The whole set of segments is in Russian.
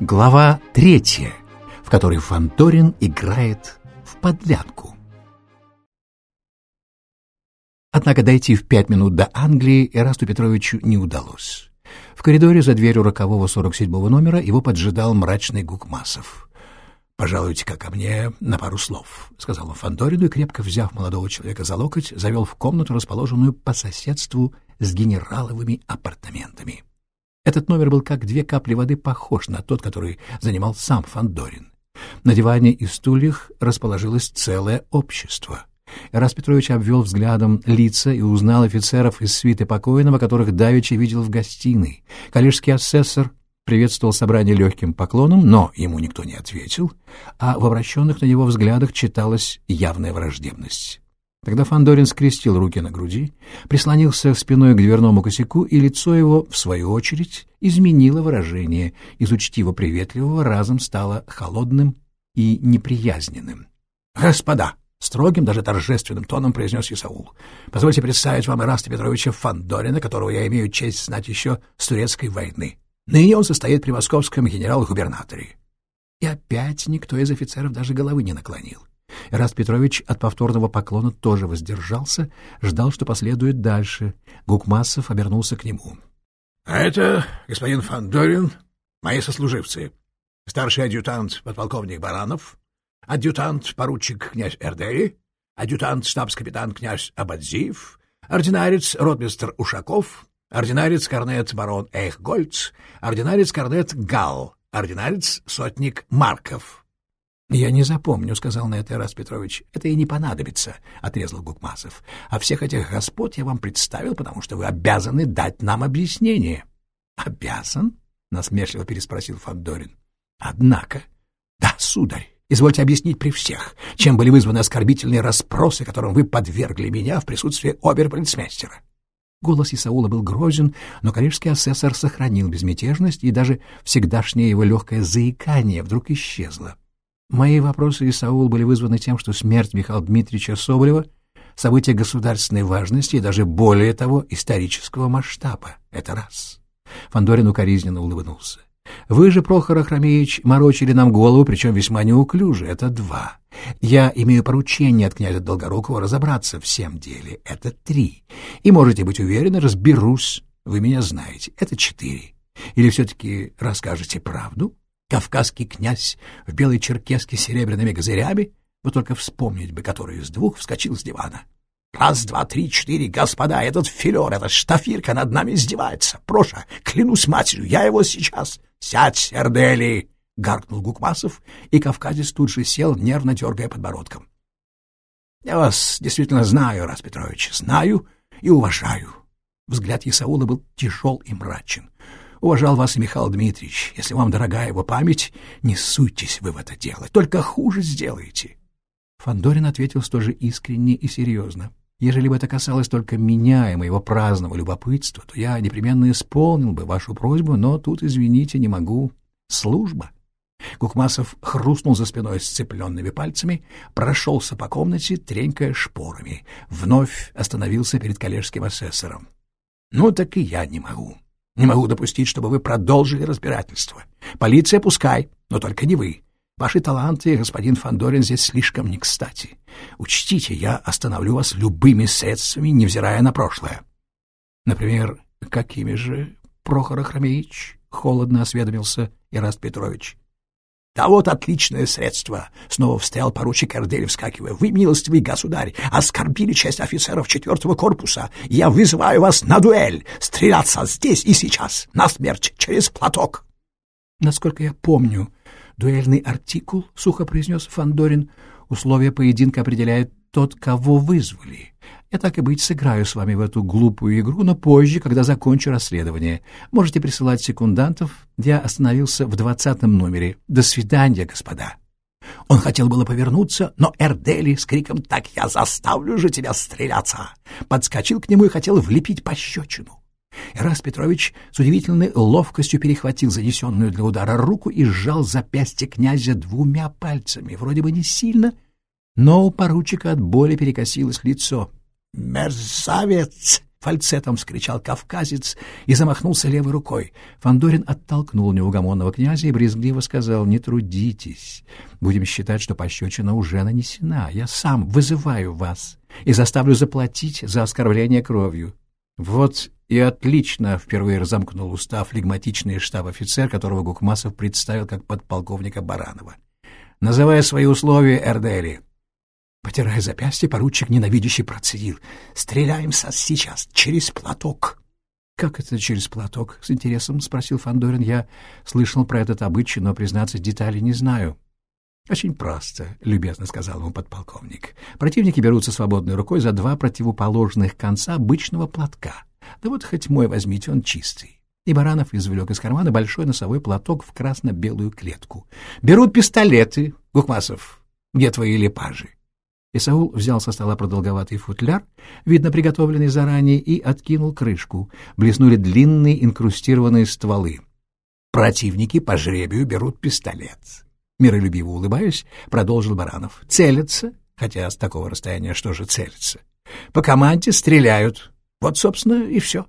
Глава третья, в которой Фанторин играет в подлянку. Однако дойти в пять минут до Англии Эрасту Петровичу не удалось. В коридоре за дверью рокового 47-го номера его поджидал мрачный Гукмасов. «Пожалуйте-ка ко мне на пару слов», — сказал он Фандорину и, крепко взяв молодого человека за локоть, завел в комнату, расположенную по соседству с генераловыми апартаментами. Этот номер был как две капли воды похож на тот, который занимал сам Фандорин. На диване и стульях расположилось целое общество. Ирас Петрович обвел взглядом лица и узнал офицеров из свиты покойного, которых давеча видел в гостиной. Коллежский асессор приветствовал собрание легким поклоном, но ему никто не ответил, а в обращенных на него взглядах читалась явная враждебность. Тогда Фандорин скрестил руки на груди, прислонился спиной к дверному косяку, и лицо его, в свою очередь, изменило выражение, из учтиво-приветливого разом стало холодным и неприязненным. «Господа!» — строгим, даже торжественным тоном произнес Исаул. «Позвольте представить вам Ираста Петровича Фандорина, которого я имею честь знать еще с турецкой войны. Ныне он состоит при московском генерал-губернаторе». И опять никто из офицеров даже головы не наклонил. Раст Петрович от повторного поклона тоже воздержался, ждал, что последует дальше. Гукмасов обернулся к нему. — А это господин Фандорин, мои сослуживцы. Старший адъютант подполковник Баранов, адъютант-поручик князь Эрдери, адъютант штабс-капитан князь Абадзиев, ординарец ротмистр Ушаков, ординарец корнет барон Эйхгольц, ординарец корнет Гал, ординарец сотник Марков. — Я не запомню, — сказал на это Раз Петрович. — Это и не понадобится, — отрезал Гукмасов. — А всех этих господ я вам представил, потому что вы обязаны дать нам объяснение. — Обязан? — насмешливо переспросил Фандорин. Однако... — Да, сударь, извольте объяснить при всех, чем были вызваны оскорбительные расспросы, которым вы подвергли меня в присутствии оберполицмейстера. Голос Исаула был грозен, но коллежский асессор сохранил безмятежность, и даже всегдашнее его легкое заикание вдруг исчезло. Мои вопросы, Исаул, были вызваны тем, что смерть Михаила Дмитриевича Соболева — событие государственной важности и даже более того исторического масштаба. Это раз. Фандорин укоризненно улыбнулся. Вы же, Прохор Ахрамеевич, морочили нам голову, причем весьма неуклюже. Это два. Я имею поручение от князя Долгорукова разобраться в всем деле. Это три. И можете быть уверены, разберусь. Вы меня знаете. Это четыре. Или все-таки расскажете правду? Кавказский князь в белой черкеске с серебряными газырями, вы только вспомнить бы, который из двух вскочил с дивана. Раз, два, три, четыре, господа, этот филер, эта штафирка над нами издевается. Проша, клянусь матерью, я его сейчас... Сядь, сердели! — гаркнул Гукмасов, и кавказец тут же сел, нервно дергая подбородком. — Я вас действительно знаю, Раз Петрович, знаю и уважаю. Взгляд Исаула был тяжел и мрачен. Уважал вас Михаил Дмитриевич. Если вам дорога его память, не суйтесь вы в это дело. Только хуже сделаете. Фандорин ответил столь же искренне и серьезно. Ежели бы это касалось только меня и моего праздного любопытства, то я непременно исполнил бы вашу просьбу, но тут, извините, не могу. Служба. Кукмасов хрустнул за спиной сцепленными пальцами, прошелся по комнате, тренькая шпорами. Вновь остановился перед коллежским асессором. — Ну так и я не могу. Не могу допустить, чтобы вы продолжили разбирательство. Полиция пускай, но только не вы. Ваши таланты, господин Фандорин, здесь слишком не кстати. Учтите, я остановлю вас любыми средствами, невзирая на прошлое. Например, какими же, Прохор Ахрамеевич? Холодно осведомился Ираст Петрович. Да вот отличное средство! Снова встрял поручик Эрдель, вскакивая. Вы, милостивый государь, оскорбили честь офицеров четвертого корпуса. Я вызываю вас на дуэль. Стреляться здесь и сейчас. На смерть через платок. Насколько я помню, дуэльный артикул, сухо произнес Фандорин, условия поединка определяет тот, кого вызвали. Я так и быть сыграю с вами в эту глупую игру, но позже, когда закончу расследование. Можете присылать секундантов. Я остановился в двадцатом номере. До свидания, господа. Он хотел было повернуться, но Эрдели с криком «Так я заставлю же тебя стреляться!» подскочил к нему и хотел влепить пощечину. Ирас Петрович с удивительной ловкостью перехватил занесенную для удара руку и сжал запястье князя двумя пальцами, вроде бы не сильно, но у поручика от боли перекосилось лицо. «Мерзавец!» — фальцетом вскричал кавказец и замахнулся левой рукой. Фандорин оттолкнул неугомонного князя и брезгливо сказал «Не трудитесь. Будем считать, что пощечина уже нанесена. Я сам вызываю вас и заставлю заплатить за оскорбление кровью». «Вот и отлично!» — впервые разомкнул устав флегматичный штаб-офицер, которого Гукмасов представил как подполковника Баранова. «Называя свои условия, Эрдели». Потирая запястье, поручик ненавидящий процедил. «Стреляем сейчас, через платок». «Как это через платок?» — с интересом спросил Фандорин. «Я слышал про этот обычай, но, признаться, деталей не знаю». «Очень просто», — любезно сказал ему подполковник. «Противники берутся свободной рукой за два противоположных конца обычного платка. Да вот хоть мой возьмите, он чистый». И Баранов извлек из кармана большой носовой платок в красно-белую клетку. «Берут пистолеты. Гукмасов, где твои лепажи?» Исаул взял со стола продолговатый футляр, видно приготовленный заранее, и откинул крышку. Блеснули длинные инкрустированные стволы. Противники по жребию берут пистолет. Миролюбиво улыбаясь, продолжил Баранов. Целятся, хотя с такого расстояния что же целятся? По команде стреляют. Вот, собственно, и все.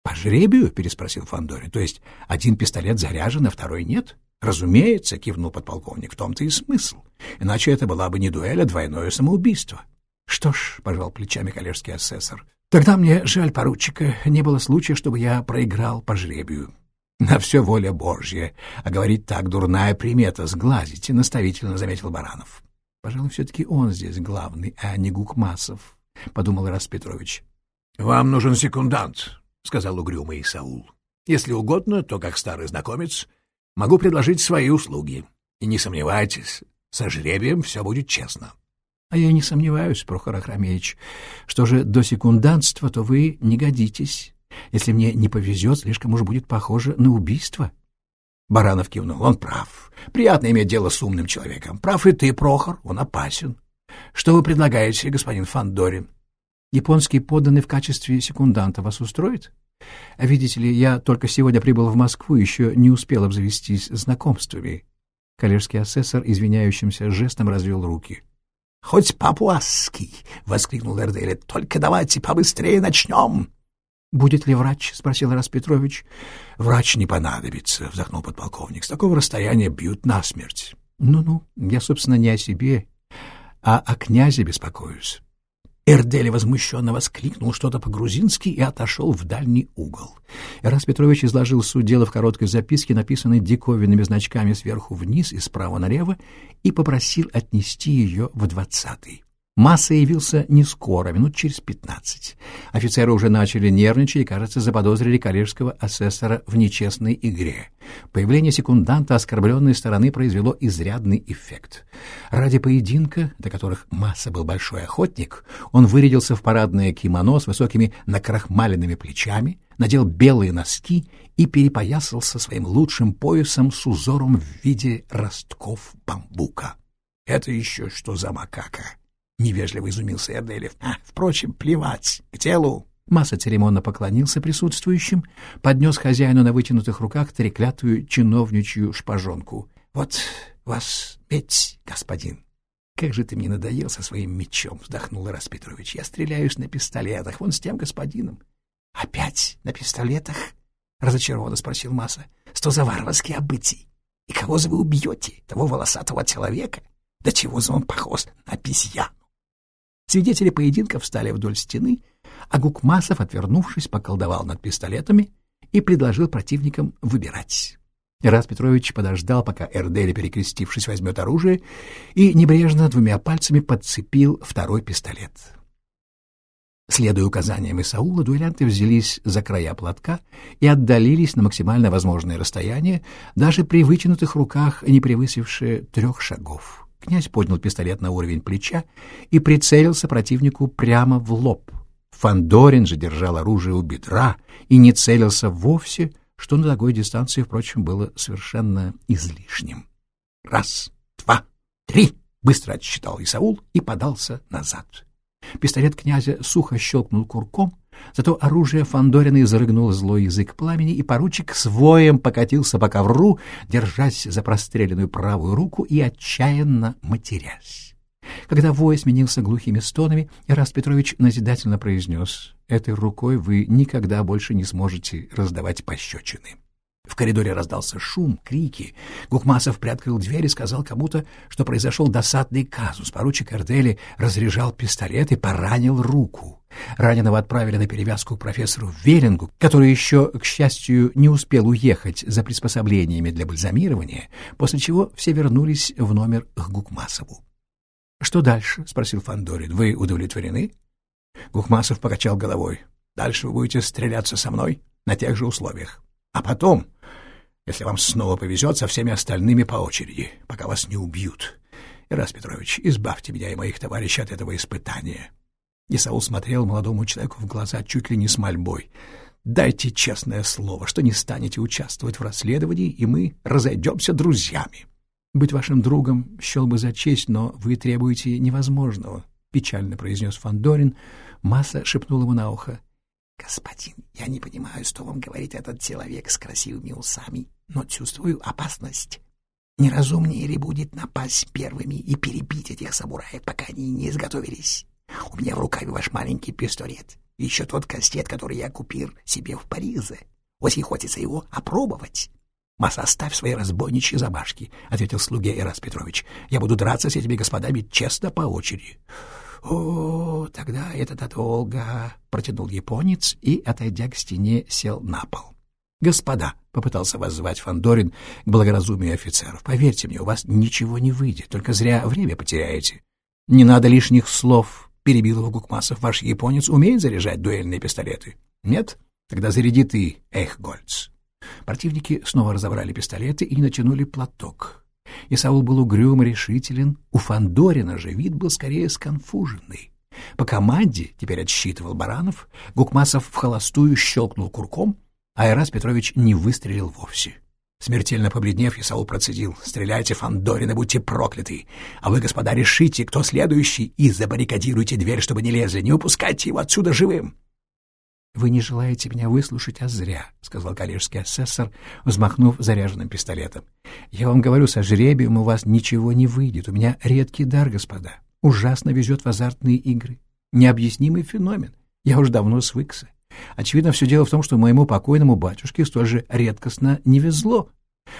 — По жребию? — переспросил Фандорин. — То есть один пистолет заряжен, а второй нет? — Разумеется, кивнул подполковник, в том-то и смысл. Иначе это была бы не дуэль, а двойное самоубийство. Что ж, пожал плечами коллежский асессор, тогда мне жаль поручика, не было случая, чтобы я проиграл по жребию. На все воля Божья, а говорить так дурная примета, сглазить, наставительно заметил Баранов. Пожалуй, все-таки он здесь главный, а не Гукмасов, — подумал Ирас Петрович. — Вам нужен секундант, — сказал угрюмый Саул. — Если угодно, то, как старый знакомец, Могу предложить свои услуги. И не сомневайтесь, со жребием все будет честно. — А я не сомневаюсь, Прохор Ахрамеевич. Что же до секундантства, то вы не годитесь. Если мне не повезет, слишком уж будет похоже на убийство. Баранов кивнул. Он прав. Приятно иметь дело с умным человеком. Прав и ты, Прохор, он опасен. Что вы предлагаете, господин Фандорин? Японский подданный в качестве секунданта вас устроит? А видите ли, я только сегодня прибыл в Москву, еще не успел обзавестись знакомствами. Коллежский асессор извиняющимся жестом развел руки. — Хоть папуасский! — воскликнул Эрдели. — Только давайте побыстрее начнем! — Будет ли врач? — спросил Рас Петрович. — Врач не понадобится, — вздохнул подполковник. — С такого расстояния бьют насмерть. Ну — Ну-ну, я, собственно, не о себе, а о князе беспокоюсь. Эрдели возмущенно воскликнул что-то по-грузински и отошел в дальний угол. Эрас Петрович изложил суть дела в короткой записке, написанной диковинными значками сверху вниз и справа налево, и попросил отнести ее в двадцатый. Масса явился не скоро, минут через пятнадцать. Офицеры уже начали нервничать и, кажется, заподозрили коллежского асессора в нечестной игре. Появление секунданта оскорбленной стороны произвело изрядный эффект. Ради поединка, до которых Масса был большой охотник, он вырядился в парадное кимоно с высокими накрахмаленными плечами, надел белые носки и перепоясался своим лучшим поясом с узором в виде ростков бамбука. «Это еще что за макака?» Невежливо изумился Эрделев. А, впрочем, плевать. К телу. Масса церемонно поклонился присутствующим, поднес хозяину на вытянутых руках треклятую чиновничью шпажонку. — Вот вас медь, господин. — Как же ты мне надоел со своим мечом, — вздохнул Ирас Петрович. — Я стреляюсь на пистолетах, вон с тем господином. — Опять на пистолетах? — разочарованно спросил Масса. — Что за варварские обытия? И кого же вы убьете? Того волосатого человека? Да чего же он похож на обезьяну? Свидетели поединка встали вдоль стены, а Гукмасов, отвернувшись, поколдовал над пистолетами и предложил противникам выбирать. Ирас Петрович подождал, пока Эрдели, перекрестившись, возьмет оружие, и небрежно двумя пальцами подцепил второй пистолет. Следуя указаниям Исаула, дуэлянты взялись за края платка и отдалились на максимально возможное расстояние, даже при вытянутых руках, не превысившие трех шагов. Князь поднял пистолет на уровень плеча и прицелился противнику прямо в лоб. Фандорин же держал оружие у бедра и не целился вовсе, что на такой дистанции, впрочем, было совершенно излишним. «Раз, два, три!» — быстро отсчитал Исаул и подался назад. Пистолет князя сухо щелкнул курком, Зато оружие Фандорина изрыгнуло злой язык пламени, и поручик с воем покатился по ковру, держась за простреленную правую руку и отчаянно матерясь. Когда вой сменился глухими стонами, Ираст Петрович назидательно произнес, «Этой рукой вы никогда больше не сможете раздавать пощечины». В коридоре раздался шум, крики. Гукмасов приоткрыл дверь и сказал кому-то, что произошел досадный казус. Поручик Эрдели разряжал пистолет и поранил руку. Раненого отправили на перевязку к профессору Велингу, который еще, к счастью, не успел уехать за приспособлениями для бальзамирования, после чего все вернулись в номер к Гукмасову. — Что дальше? — спросил Фандорин. Вы удовлетворены? Гукмасов покачал головой. — Дальше вы будете стреляться со мной на тех же условиях. А потом если вам снова повезет, со всеми остальными по очереди, пока вас не убьют. Ирас Петрович, избавьте меня и моих товарищей от этого испытания. Исаул смотрел молодому человеку в глаза чуть ли не с мольбой. «Дайте честное слово, что не станете участвовать в расследовании, и мы разойдемся друзьями. Быть вашим другом счел бы за честь, но вы требуете невозможного», — печально произнес Фандорин. Масса шепнул ему на ухо. «Господин, я не понимаю, что вам говорит этот человек с красивыми усами, но чувствую опасность. Неразумнее ли будет напасть первыми и перебить этих самураев, пока они не изготовились? У меня в рукаве ваш маленький пистолет, еще тот кастет, который я купил себе в Париже. Очень хочется его опробовать». «Масса, оставь свои разбойничьи забашки», — ответил слуге Ирас Петрович. «Я буду драться с этими господами честно по очереди». «О, тогда это долго», — протянул японец и, отойдя к стене, сел на пол. «Господа», — попытался воззвать Фандорин к благоразумию офицеров, — «поверьте мне, у вас ничего не выйдет, только зря время потеряете». «Не надо лишних слов», — перебил его Гукмасов. «Ваш японец умеет заряжать дуэльные пистолеты?» «Нет? Тогда заряди ты, Эхгольц». Противники снова разобрали пистолеты и натянули платок. Исаул был угрюм решителен, у Фандорина же вид был скорее сконфуженный. По команде, теперь отсчитывал Баранов, Гукмасов в холостую щелкнул курком, а Ирас Петрович не выстрелил вовсе. Смертельно побледнев, Исаул процедил. «Стреляйте, Фандорина, будьте прокляты! А вы, господа, решите, кто следующий, и забаррикадируйте дверь, чтобы не лезли. Не упускайте его отсюда живым!» «Вы не желаете меня выслушать, а зря», — сказал коллежский асессор, взмахнув заряженным пистолетом. «Я вам говорю, со жребием у вас ничего не выйдет. У меня редкий дар, господа. Ужасно везет в азартные игры. Необъяснимый феномен. Я уж давно свыкся. Очевидно, все дело в том, что моему покойному батюшке столь же редкостно не везло.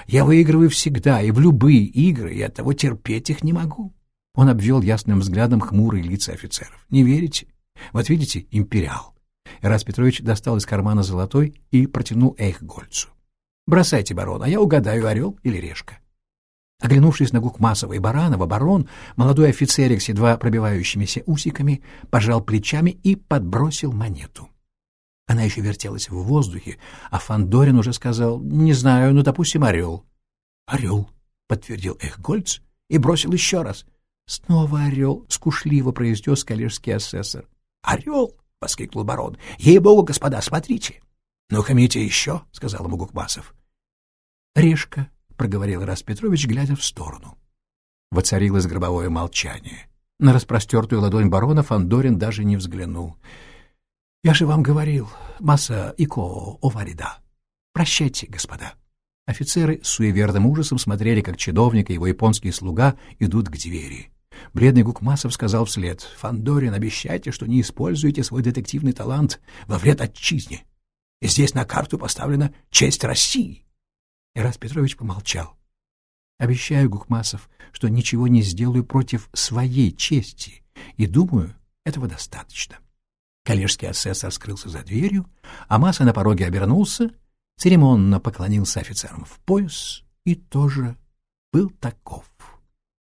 Я выигрываю всегда и в любые игры, и оттого терпеть их не могу». Он обвел ясным взглядом хмурые лица офицеров. «Не верите? Вот видите, империал. Ирас Петрович достал из кармана золотой и протянул Эйхгольцу. «Бросайте, барон, а я угадаю, орел или решка». Оглянувшись на Гукмасова и Баранова, барон, молодой офицерик с едва пробивающимися усиками, пожал плечами и подбросил монету. Она еще вертелась в воздухе, а Фандорин уже сказал, «Не знаю, ну, допустим, орел». «Орел», — подтвердил Эхгольц и бросил еще раз. «Снова орел», — скушливо произнес коллежский асессор. «Орел!» — воскликнул барон. — Ей-богу, господа, смотрите! — Ну, хамите еще, — сказал ему Гукмасов. — Решка, — проговорил Рас Петрович, глядя в сторону. Воцарилось гробовое молчание. На распростертую ладонь барона Фандорин даже не взглянул. — Я же вам говорил, масса ико оварида. Прощайте, господа. Офицеры с суеверным ужасом смотрели, как чиновник и его японский слуга идут к двери. Бледный Гукмасов сказал вслед, «Фандорин, обещайте, что не используете свой детективный талант во вред отчизне. И здесь на карту поставлена честь России». Ирас Петрович помолчал. «Обещаю, Гукмасов, что ничего не сделаю против своей чести, и думаю, этого достаточно». Коллежский асессор скрылся за дверью, а Масса на пороге обернулся, церемонно поклонился офицерам в пояс и тоже был таков.